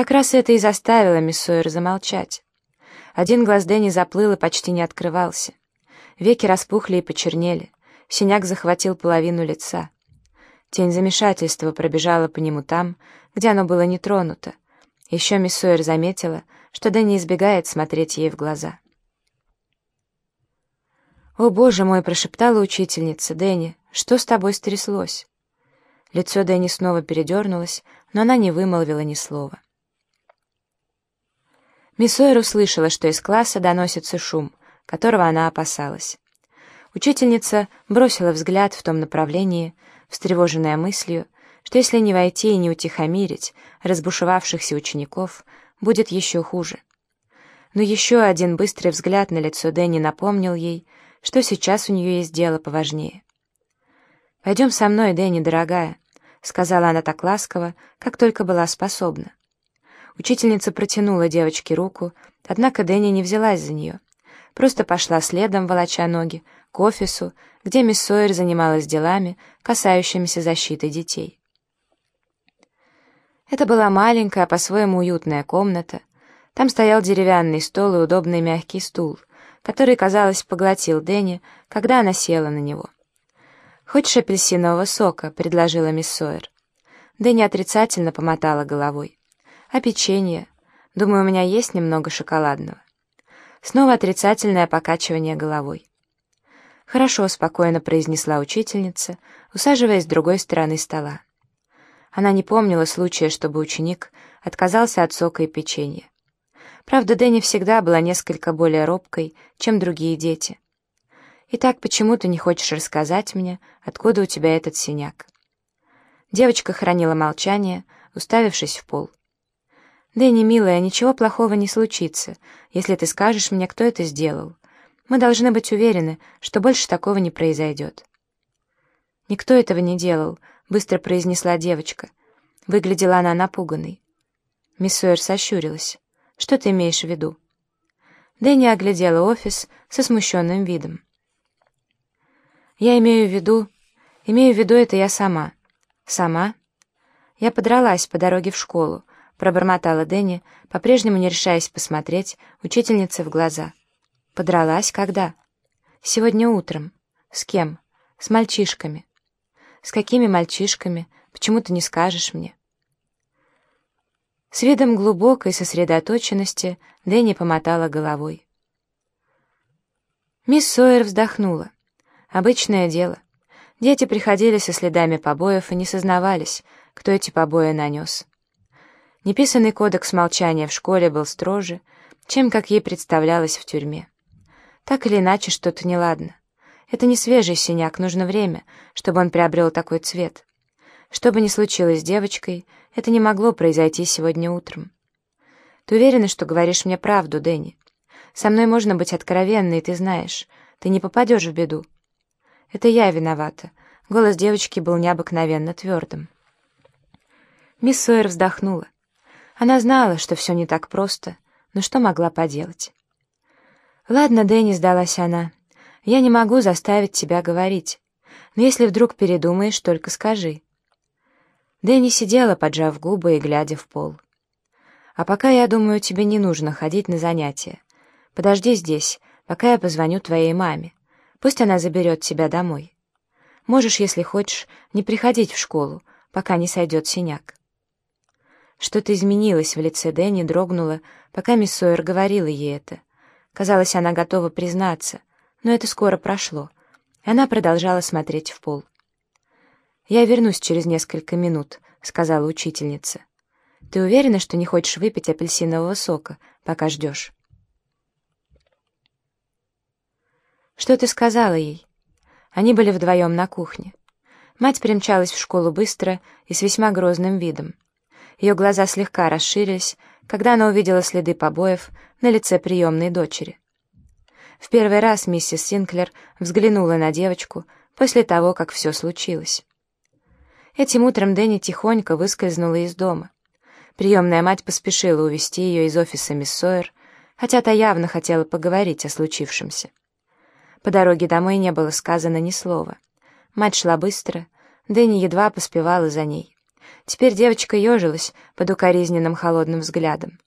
Как раз это и заставило мисс Сойер замолчать. Один глаз Дэнни заплыл и почти не открывался. Веки распухли и почернели. Синяк захватил половину лица. Тень замешательства пробежала по нему там, где оно было не тронуто. Еще мисс Сойер заметила, что Дэнни избегает смотреть ей в глаза. «О, боже мой!» — прошептала учительница. «Дэнни, что с тобой стряслось?» Лицо Дэнни снова передернулось, но она не вымолвила ни слова. Мисс Сойер услышала, что из класса доносится шум, которого она опасалась. Учительница бросила взгляд в том направлении, встревоженная мыслью, что если не войти и не утихомирить разбушевавшихся учеников, будет еще хуже. Но еще один быстрый взгляд на лицо Дэнни напомнил ей, что сейчас у нее есть дело поважнее. «Пойдем со мной, Дэнни, дорогая», — сказала она так ласково, как только была способна. Учительница протянула девочке руку, однако Дэнни не взялась за нее. Просто пошла следом, волоча ноги, к офису, где мисс Сойер занималась делами, касающимися защиты детей. Это была маленькая, по-своему уютная комната. Там стоял деревянный стол и удобный мягкий стул, который, казалось, поглотил Дэнни, когда она села на него. «Хочешь апельсинового сока?» — предложила мисс Сойер. Дэнни отрицательно помотала головой. «А печенье? Думаю, у меня есть немного шоколадного». Снова отрицательное покачивание головой. «Хорошо», — спокойно произнесла учительница, усаживаясь с другой стороны стола. Она не помнила случая, чтобы ученик отказался от сока и печенья. Правда, Дэнни всегда была несколько более робкой, чем другие дети. «Итак, почему ты не хочешь рассказать мне, откуда у тебя этот синяк?» Девочка хранила молчание, уставившись в пол. «Дэнни, милая, ничего плохого не случится, если ты скажешь мне, кто это сделал. Мы должны быть уверены, что больше такого не произойдет». «Никто этого не делал», — быстро произнесла девочка. Выглядела она напуганной. Мисс Сойер сощурилась. «Что ты имеешь в виду?» Дэнни оглядела офис со смущенным видом. Я имею в виду... Имею в виду это я сама. Сама? Я подралась по дороге в школу, пробормотала Дэнни, по-прежнему не решаясь посмотреть учительнице в глаза. Подралась когда? Сегодня утром. С кем? С мальчишками. С какими мальчишками? Почему ты не скажешь мне? С видом глубокой сосредоточенности Дэнни помотала головой. Мисс Сойер вздохнула. Обычное дело. Дети приходили со следами побоев и не сознавались, кто эти побои нанес. Неписанный кодекс молчания в школе был строже, чем, как ей представлялось, в тюрьме. Так или иначе, что-то неладно. Это не свежий синяк, нужно время, чтобы он приобрел такой цвет. Что бы ни случилось с девочкой, это не могло произойти сегодня утром. Ты уверена, что говоришь мне правду, Дэнни? Со мной можно быть откровенной, ты знаешь. Ты не попадешь в беду. Это я виновата. Голос девочки был необыкновенно твердым. Мисс Сойер вздохнула. Она знала, что все не так просто, но что могла поделать? «Ладно, Дэнни», — сдалась она, — «я не могу заставить тебя говорить, но если вдруг передумаешь, только скажи». Дэнни сидела, поджав губы и глядя в пол. «А пока, я думаю, тебе не нужно ходить на занятия. Подожди здесь, пока я позвоню твоей маме. Пусть она заберет тебя домой. Можешь, если хочешь, не приходить в школу, пока не сойдет синяк. Что-то изменилось в лице Дэнни, дрогнуло, пока мисс Сойер говорила ей это. Казалось, она готова признаться, но это скоро прошло. Она продолжала смотреть в пол. «Я вернусь через несколько минут», — сказала учительница. «Ты уверена, что не хочешь выпить апельсинового сока, пока ждешь?» «Что ты сказала ей?» Они были вдвоем на кухне. Мать примчалась в школу быстро и с весьма грозным видом. Ее глаза слегка расширились, когда она увидела следы побоев на лице приемной дочери. В первый раз миссис Синклер взглянула на девочку после того, как все случилось. Этим утром Дэнни тихонько выскользнула из дома. Приемная мать поспешила увести ее из офиса мисс Сойер, хотя та явно хотела поговорить о случившемся. По дороге домой не было сказано ни слова. Мать шла быстро, Дэнни едва поспевала за ней. Теперь девочка ежилась под укоризненным холодным взглядом.